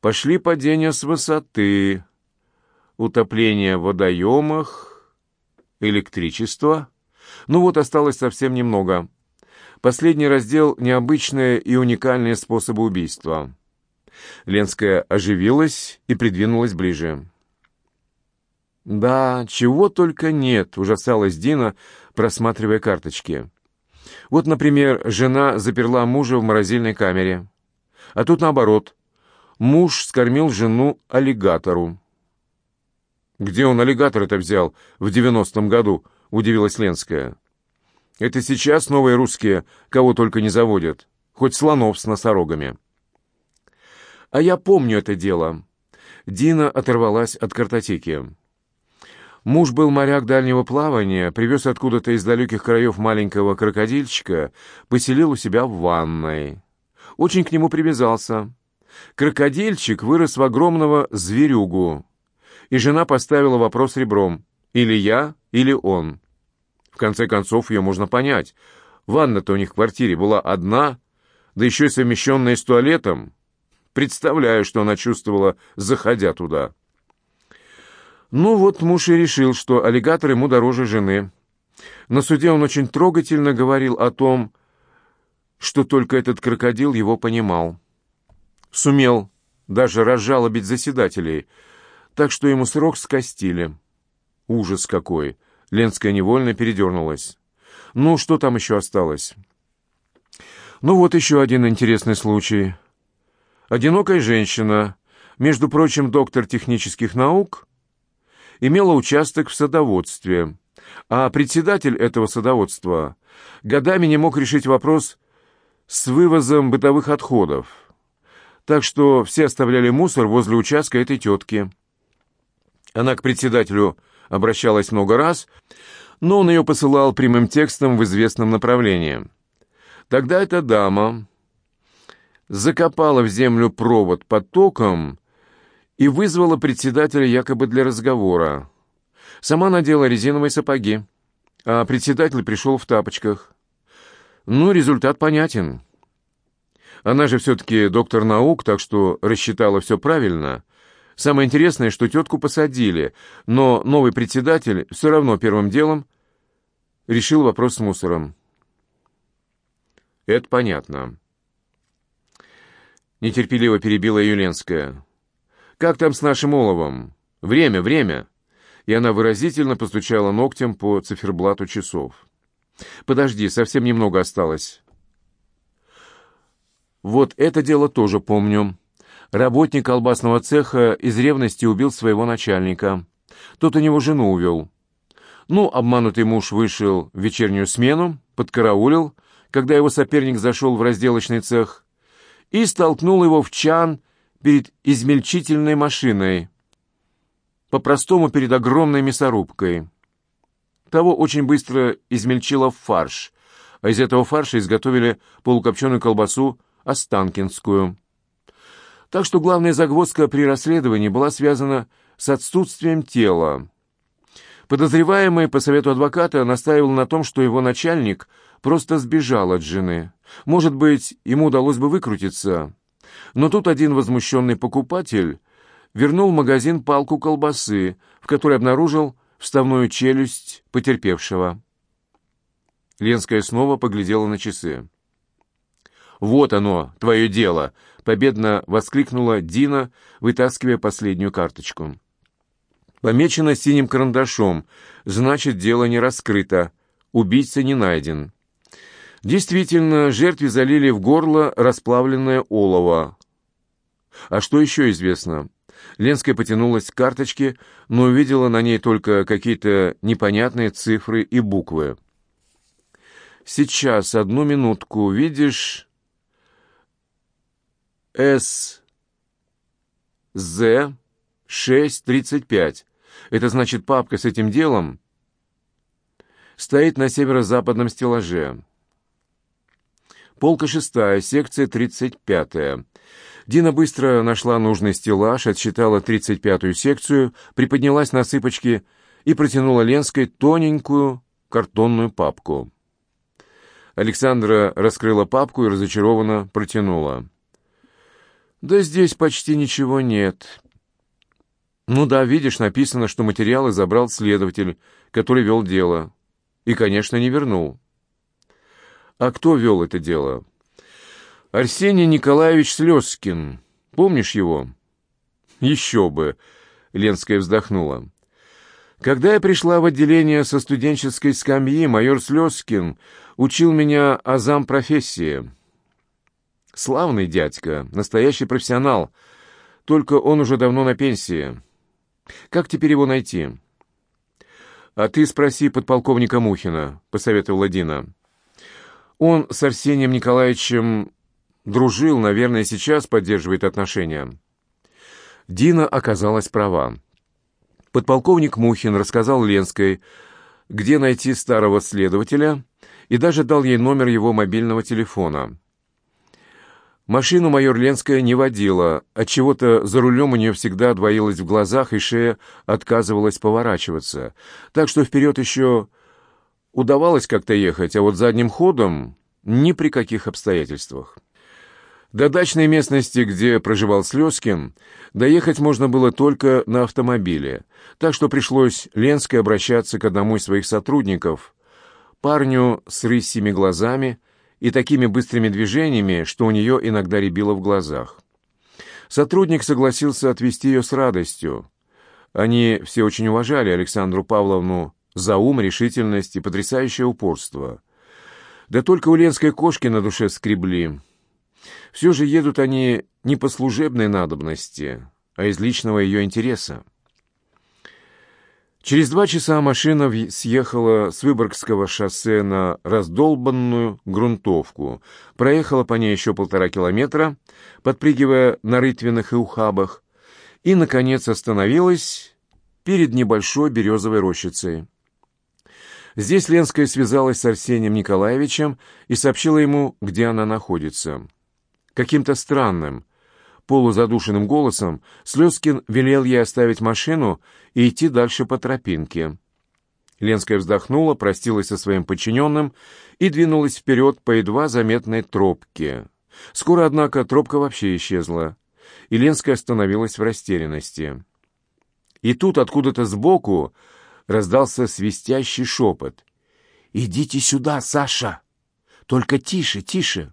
Пошли падения с высоты, утопление в водоемах, электричество. Ну вот, осталось совсем немного. Последний раздел — необычные и уникальные способы убийства. Ленская оживилась и придвинулась ближе. «Да, чего только нет», — ужасалась Дина, просматривая карточки. «Вот, например, жена заперла мужа в морозильной камере. А тут наоборот. Муж скормил жену аллигатору». «Где он аллигатор-то взял в девяностом году?» — удивилась Ленская. «Это сейчас новые русские кого только не заводят. Хоть слонов с носорогами». «А я помню это дело». Дина оторвалась от картотеки. Муж был моряк дальнего плавания, привез откуда-то из далеких краев маленького крокодильчика, поселил у себя в ванной. Очень к нему привязался. Крокодильчик вырос в огромного зверюгу, и жена поставила вопрос ребром «или я, или он». В конце концов, ее можно понять. Ванна-то у них в квартире была одна, да еще и совмещенная с туалетом. Представляю, что она чувствовала, заходя туда. Ну вот муж и решил, что аллигатор ему дороже жены. На суде он очень трогательно говорил о том, что только этот крокодил его понимал. Сумел даже разжалобить заседателей, так что ему срок скостили. Ужас какой! Ленская невольно передернулась. Ну, что там еще осталось? Ну вот еще один интересный случай. Одинокая женщина, между прочим, доктор технических наук, имела участок в садоводстве, а председатель этого садоводства годами не мог решить вопрос с вывозом бытовых отходов. Так что все оставляли мусор возле участка этой тетки. Она к председателю обращалась много раз, но он ее посылал прямым текстом в известном направлении. Тогда эта дама закопала в землю провод под током и вызвала председателя якобы для разговора. Сама надела резиновые сапоги, а председатель пришел в тапочках. Ну, результат понятен. Она же все-таки доктор наук, так что рассчитала все правильно. Самое интересное, что тетку посадили, но новый председатель все равно первым делом решил вопрос с мусором. Это понятно. Нетерпеливо перебила Юленская. «Как там с нашим оловом? Время, время!» И она выразительно постучала ногтем по циферблату часов. «Подожди, совсем немного осталось». «Вот это дело тоже помню. Работник колбасного цеха из ревности убил своего начальника. Тот у него жену увел. Ну, обманутый муж вышел в вечернюю смену, подкараулил, когда его соперник зашел в разделочный цех, и столкнул его в чан перед измельчительной машиной, по-простому перед огромной мясорубкой. Того очень быстро измельчило в фарш, а из этого фарша изготовили полукопченую колбасу останкинскую. Так что главная загвоздка при расследовании была связана с отсутствием тела. Подозреваемый по совету адвоката настаивал на том, что его начальник просто сбежал от жены. Может быть, ему удалось бы выкрутиться, но тут один возмущенный покупатель вернул в магазин палку колбасы, в которой обнаружил вставную челюсть потерпевшего. Ленская снова поглядела на часы. «Вот оно, твое дело!» — победно воскликнула Дина, вытаскивая последнюю карточку. «Помечено синим карандашом, значит, дело не раскрыто, убийца не найден». Действительно, жертве залили в горло расплавленное олово. А что еще известно? Ленская потянулась к карточке, но увидела на ней только какие-то непонятные цифры и буквы. «Сейчас, одну минутку, видишь...» «С... З... 6.35. Это значит, папка с этим делом стоит на северо-западном стеллаже. Полка шестая, секция тридцать пятая. Дина быстро нашла нужный стеллаж, отсчитала тридцать пятую секцию, приподнялась на цыпочки и протянула Ленской тоненькую картонную папку. Александра раскрыла папку и разочарованно протянула. Да здесь почти ничего нет. Ну да, видишь, написано, что материалы забрал следователь, который вел дело. И, конечно, не вернул. А кто вел это дело? Арсений Николаевич Слезкин. Помнишь его? Еще бы, Ленская вздохнула. Когда я пришла в отделение со студенческой скамьи, майор Слезкин учил меня азам профессии. Славный дядька, настоящий профессионал, только он уже давно на пенсии. Как теперь его найти? «А ты спроси подполковника Мухина», — посоветовала Дина. «Он с Арсением Николаевичем дружил, наверное, сейчас поддерживает отношения». Дина оказалась права. Подполковник Мухин рассказал Ленской, где найти старого следователя, и даже дал ей номер его мобильного телефона. Машину майор Ленская не водила, отчего-то за рулем у нее всегда двоилась в глазах, и шея отказывалась поворачиваться. Так что вперед еще удавалось как-то ехать, а вот задним ходом ни при каких обстоятельствах. До дачной местности, где проживал Слезкин, доехать можно было только на автомобиле, так что пришлось Ленской обращаться к одному из своих сотрудников, парню с рысьими глазами, и такими быстрыми движениями, что у нее иногда рябило в глазах. Сотрудник согласился отвезти ее с радостью. Они все очень уважали Александру Павловну за ум, решительность и потрясающее упорство. Да только у Ленской кошки на душе скребли. Все же едут они не по служебной надобности, а из личного ее интереса. Через два часа машина съехала с Выборгского шоссе на раздолбанную грунтовку, проехала по ней еще полтора километра, подпрыгивая на рытвинах и ухабах, и, наконец, остановилась перед небольшой березовой рощицей. Здесь Ленская связалась с Арсением Николаевичем и сообщила ему, где она находится. Каким-то странным, полузадушенным голосом Слезкин велел ей оставить машину и идти дальше по тропинке. Ленская вздохнула, простилась со своим подчиненным и двинулась вперед по едва заметной тропке. Скоро, однако, тропка вообще исчезла, и Ленская остановилась в растерянности. И тут откуда-то сбоку раздался свистящий шепот. «Идите сюда, Саша! Только тише, тише!»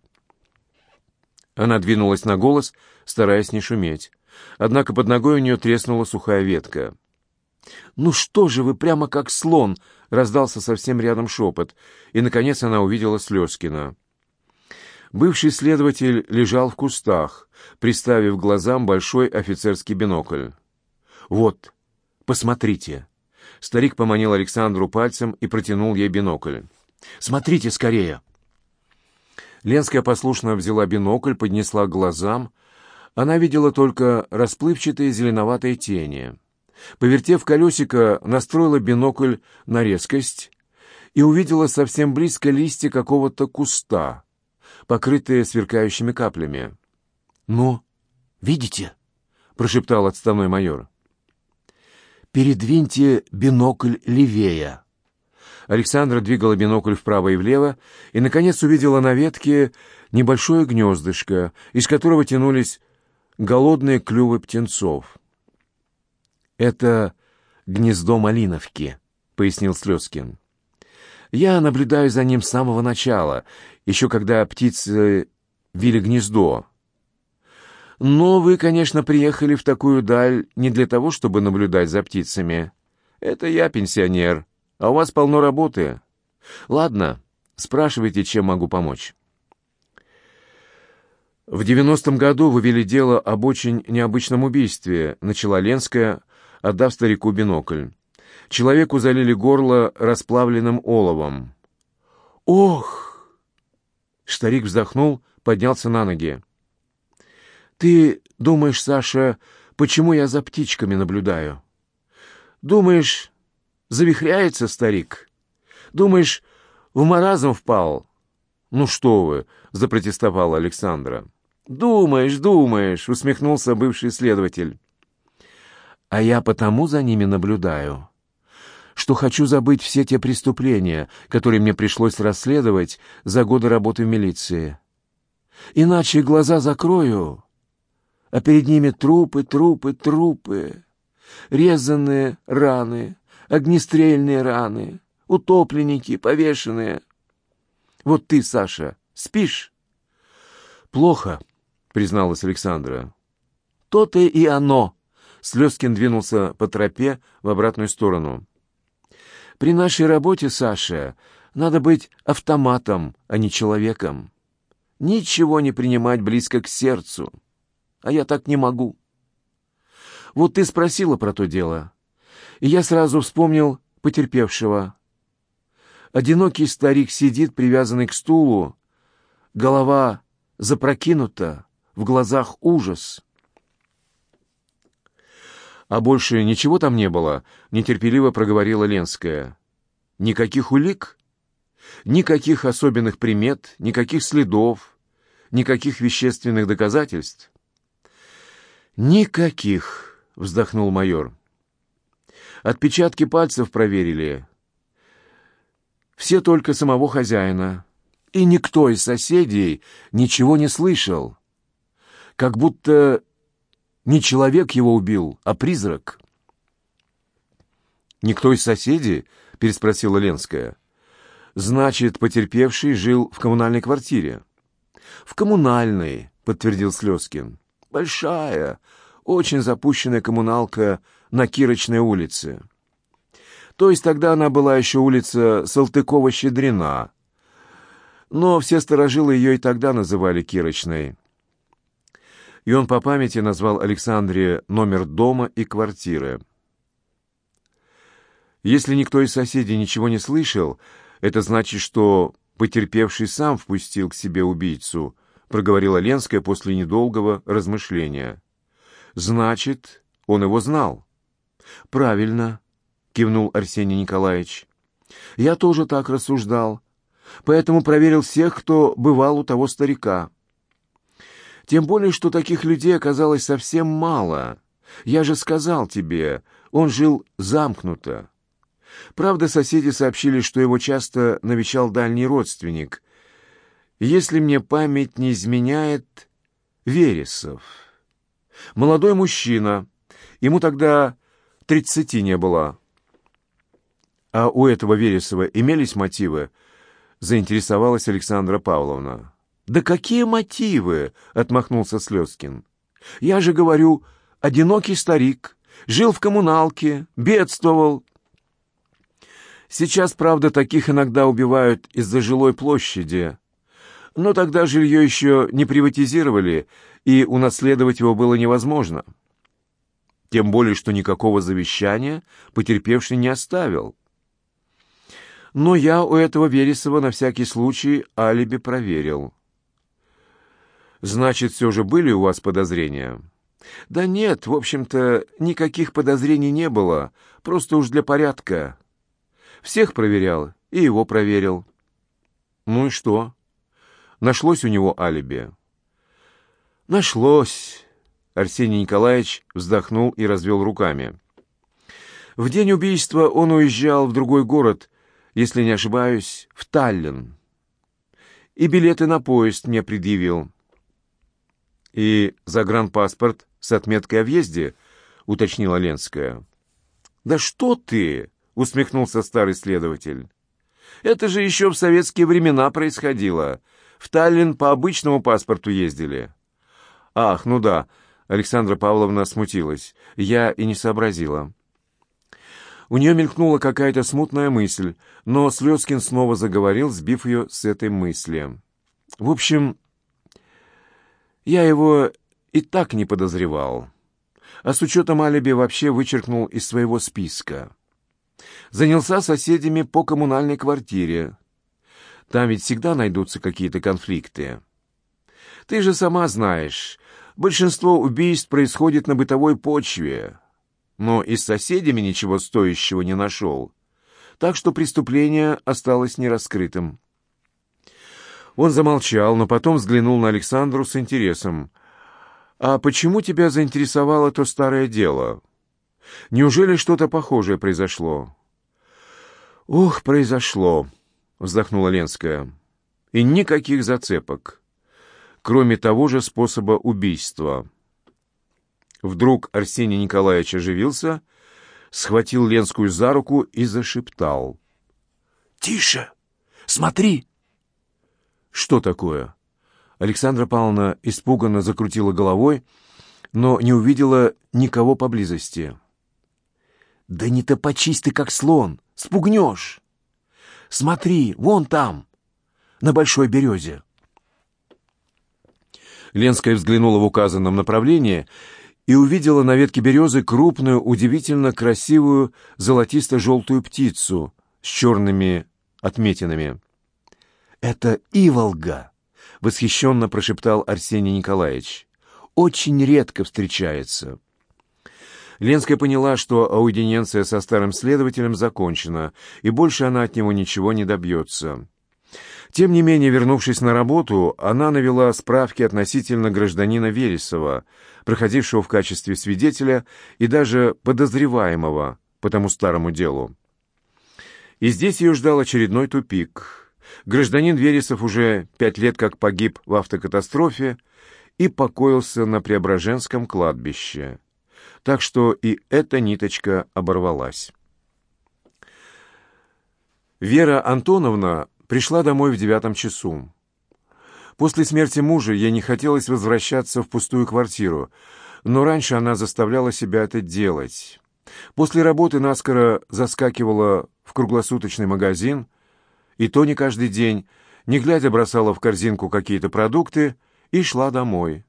Она двинулась на голос, стараясь не шуметь. Однако под ногой у нее треснула сухая ветка. «Ну что же вы, прямо как слон!» — раздался совсем рядом шепот, и, наконец, она увидела Слезкина. Бывший следователь лежал в кустах, приставив глазам большой офицерский бинокль. «Вот, посмотрите!» Старик поманил Александру пальцем и протянул ей бинокль. «Смотрите скорее!» Ленская послушно взяла бинокль, поднесла к глазам. Она видела только расплывчатые зеленоватые тени. Повертев колесико, настроила бинокль на резкость и увидела совсем близко листья какого-то куста, покрытые сверкающими каплями. «Ну, видите?» — прошептал отставной майор. «Передвиньте бинокль левее». Александра двигала бинокль вправо и влево, и, наконец, увидела на ветке небольшое гнездышко, из которого тянулись голодные клювы птенцов. «Это гнездо малиновки», — пояснил Слезкин. «Я наблюдаю за ним с самого начала, еще когда птицы вили гнездо. Но вы, конечно, приехали в такую даль не для того, чтобы наблюдать за птицами. Это я пенсионер, а у вас полно работы. Ладно, спрашивайте, чем могу помочь. В девяностом году вы вели дело об очень необычном убийстве, начала Ленская, отдав старику бинокль. Человеку залили горло расплавленным оловом. «Ох!» Старик вздохнул, поднялся на ноги. «Ты думаешь, Саша, почему я за птичками наблюдаю? Думаешь, Завихряется старик. Думаешь, в маразм впал? Ну что вы, запротестовала Александра. Думаешь, думаешь, усмехнулся бывший следователь. А я потому за ними наблюдаю, что хочу забыть все те преступления, которые мне пришлось расследовать за годы работы в милиции. Иначе глаза закрою, а перед ними трупы, трупы, трупы, резанные раны, огнестрельные раны, утопленники, повешенные. Вот ты, Саша, спишь? Плохо, призналась Александра. То-то и оно. Слезкин двинулся по тропе в обратную сторону. При нашей работе, Саша, надо быть автоматом, а не человеком. Ничего не принимать близко к сердцу. А я так не могу. Вот ты спросила про то дело, и я сразу вспомнил потерпевшего. Одинокий старик сидит, привязанный к стулу, голова запрокинута, в глазах ужас. «А больше ничего там не было?» — нетерпеливо проговорила Ленская. «Никаких улик? Никаких особенных примет, никаких следов, никаких вещественных доказательств?» «Никаких!» — вздохнул майор. «Отпечатки пальцев проверили. Все только самого хозяина. И никто из соседей ничего не слышал. Как будто не человек его убил, а призрак. «Никто из соседей?» — переспросила Ленская. «Значит, потерпевший жил в коммунальной квартире?» «В коммунальной», — подтвердил Слезкин. «Большая, очень запущенная коммуналка на Кирочной улице. То есть тогда она была еще улица Салтыкова-Щедрина. Но все сторожилы ее и тогда называли Кирочной и он по памяти назвал Александре номер дома и квартиры. Если никто из соседей ничего не слышал, это значит, что потерпевший сам впустил к себе убийцу, проговорила Ленская после недолгого размышления. Значит, он его знал. Правильно, кивнул Арсений Николаевич. Я тоже так рассуждал, поэтому проверил всех, кто бывал у того старика. Тем более, что таких людей оказалось совсем мало. Я же сказал тебе, он жил замкнуто. Правда, соседи сообщили, что его часто навещал дальний родственник. Если мне память не изменяет, Вересов. Молодой мужчина. Ему тогда тридцати не было. А у этого Вересова имелись мотивы? Заинтересовалась Александра Павловна. «Да какие мотивы?» — отмахнулся Слезкин. «Я же говорю, одинокий старик, жил в коммуналке, бедствовал». Сейчас, правда, таких иногда убивают из-за жилой площади. Но тогда жилье еще не приватизировали, и унаследовать его было невозможно. Тем более, что никакого завещания потерпевший не оставил. Но я у этого Вересова на всякий случай алиби проверил. Значит, все же были у вас подозрения? Да нет, в общем-то, никаких подозрений не было, просто уж для порядка. Всех проверял и его проверил. Ну и что? Нашлось у него алиби? Нашлось. Арсений Николаевич вздохнул и развел руками. В день убийства он уезжал в другой город, если не ошибаюсь, в Таллин. И билеты на поезд мне предъявил. «И загранпаспорт с отметкой о въезде?» — уточнила Ленская. «Да что ты!» — усмехнулся старый следователь. «Это же еще в советские времена происходило. В Таллин по обычному паспорту ездили». «Ах, ну да», — Александра Павловна смутилась. «Я и не сообразила». У нее мелькнула какая-то смутная мысль, но Слезкин снова заговорил, сбив ее с этой мысли. «В общем, я его и так не подозревал. А с учетом алиби вообще вычеркнул из своего списка. Занялся соседями по коммунальной квартире. Там ведь всегда найдутся какие-то конфликты. Ты же сама знаешь, большинство убийств происходит на бытовой почве. Но и с соседями ничего стоящего не нашел. Так что преступление осталось нераскрытым. Он замолчал, но потом взглянул на Александру с интересом. «А почему тебя заинтересовало то старое дело? Неужели что-то похожее произошло?» «Ох, произошло», — вздохнула Ленская. «И никаких зацепок, кроме того же способа убийства». Вдруг Арсений Николаевич оживился, схватил Ленскую за руку и зашептал. «Тише! Смотри!» «Что такое?» Александра Павловна испуганно закрутила головой, но не увидела никого поблизости. «Да не топочись ты, как слон! Спугнешь! Смотри, вон там, на большой березе!» Ленская взглянула в указанном направлении и увидела на ветке березы крупную, удивительно красивую золотисто-желтую птицу с черными отметинами. «Это Иволга!» — восхищенно прошептал Арсений Николаевич. «Очень редко встречается». Ленская поняла, что аудиенция со старым следователем закончена, и больше она от него ничего не добьется. Тем не менее, вернувшись на работу, она навела справки относительно гражданина Вересова, проходившего в качестве свидетеля и даже подозреваемого по тому старому делу. И здесь ее ждал очередной тупик. Гражданин Вересов уже пять лет как погиб в автокатастрофе и покоился на Преображенском кладбище. Так что и эта ниточка оборвалась. Вера Антоновна пришла домой в девятом часу. После смерти мужа ей не хотелось возвращаться в пустую квартиру, но раньше она заставляла себя это делать. После работы наскоро заскакивала в круглосуточный магазин, и то не каждый день, не глядя бросала в корзинку какие-то продукты и шла домой,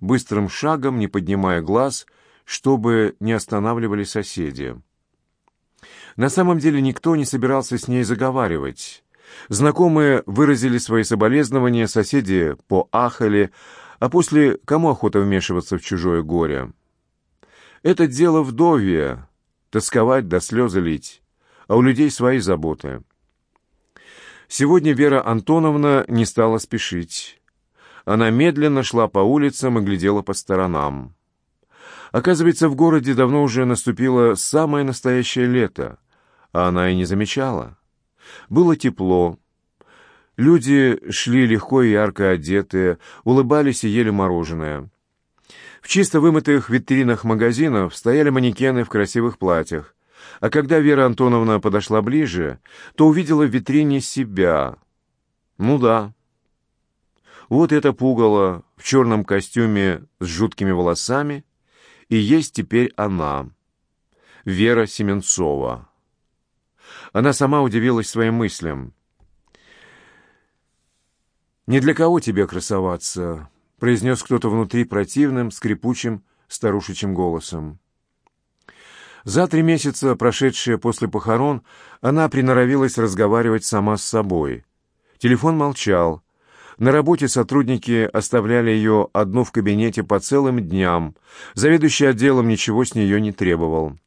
быстрым шагом, не поднимая глаз, чтобы не останавливали соседи. На самом деле никто не собирался с ней заговаривать. Знакомые выразили свои соболезнования, соседи поахали, а после кому охота вмешиваться в чужое горе? Это дело вдовья, тосковать до слезы лить, а у людей свои заботы. Сегодня Вера Антоновна не стала спешить. Она медленно шла по улицам и глядела по сторонам. Оказывается, в городе давно уже наступило самое настоящее лето, а она и не замечала. Было тепло. Люди шли легко и ярко одетые, улыбались и ели мороженое. В чисто вымытых витринах магазинов стояли манекены в красивых платьях. А когда Вера Антоновна подошла ближе, то увидела в витрине себя. Ну да. Вот это пугало в черном костюме с жуткими волосами и есть теперь она, Вера Семенцова. Она сама удивилась своим мыслям. «Не для кого тебе красоваться», — произнес кто-то внутри противным, скрипучим, старушечьим голосом. За три месяца, прошедшие после похорон, она приноровилась разговаривать сама с собой. Телефон молчал, на работе сотрудники оставляли ее одну в кабинете по целым дням. Заведующий отделом ничего с нее не требовал.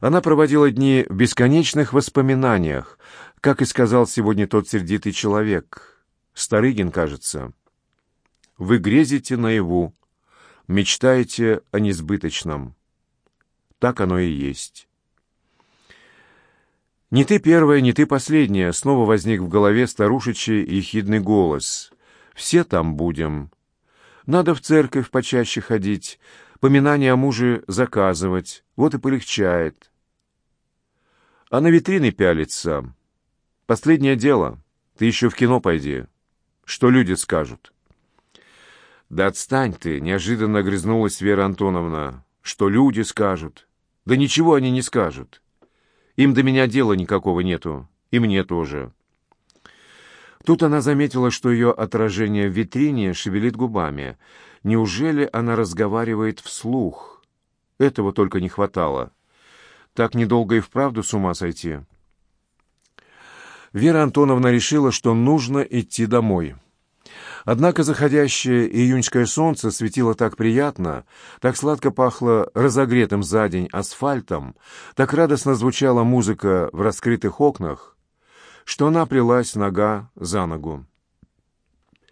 Она проводила дни в бесконечных воспоминаниях, как и сказал сегодня тот сердитый человек. Старыгин, кажется. «Вы грезите наяву, мечтаете о несбыточном». Так оно и есть. «Не ты первая, не ты последняя», — снова возник в голове старушечий ехидный голос. «Все там будем. Надо в церковь почаще ходить, поминания о муже заказывать, вот и полегчает. А на витрины пялиться. Последнее дело. Ты еще в кино пойди. Что люди скажут?» «Да отстань ты!» — неожиданно огрызнулась Вера Антоновна. «Что люди скажут?» «Да ничего они не скажут. Им до меня дела никакого нету, и мне тоже. Тут она заметила, что ее отражение в витрине шевелит губами. Неужели она разговаривает вслух? Этого только не хватало. Так недолго и вправду с ума сойти. Вера Антоновна решила, что нужно идти домой. Однако заходящее июньское солнце светило так приятно, так сладко пахло разогретым за день асфальтом, так радостно звучала музыка в раскрытых окнах, что она плелась нога за ногу.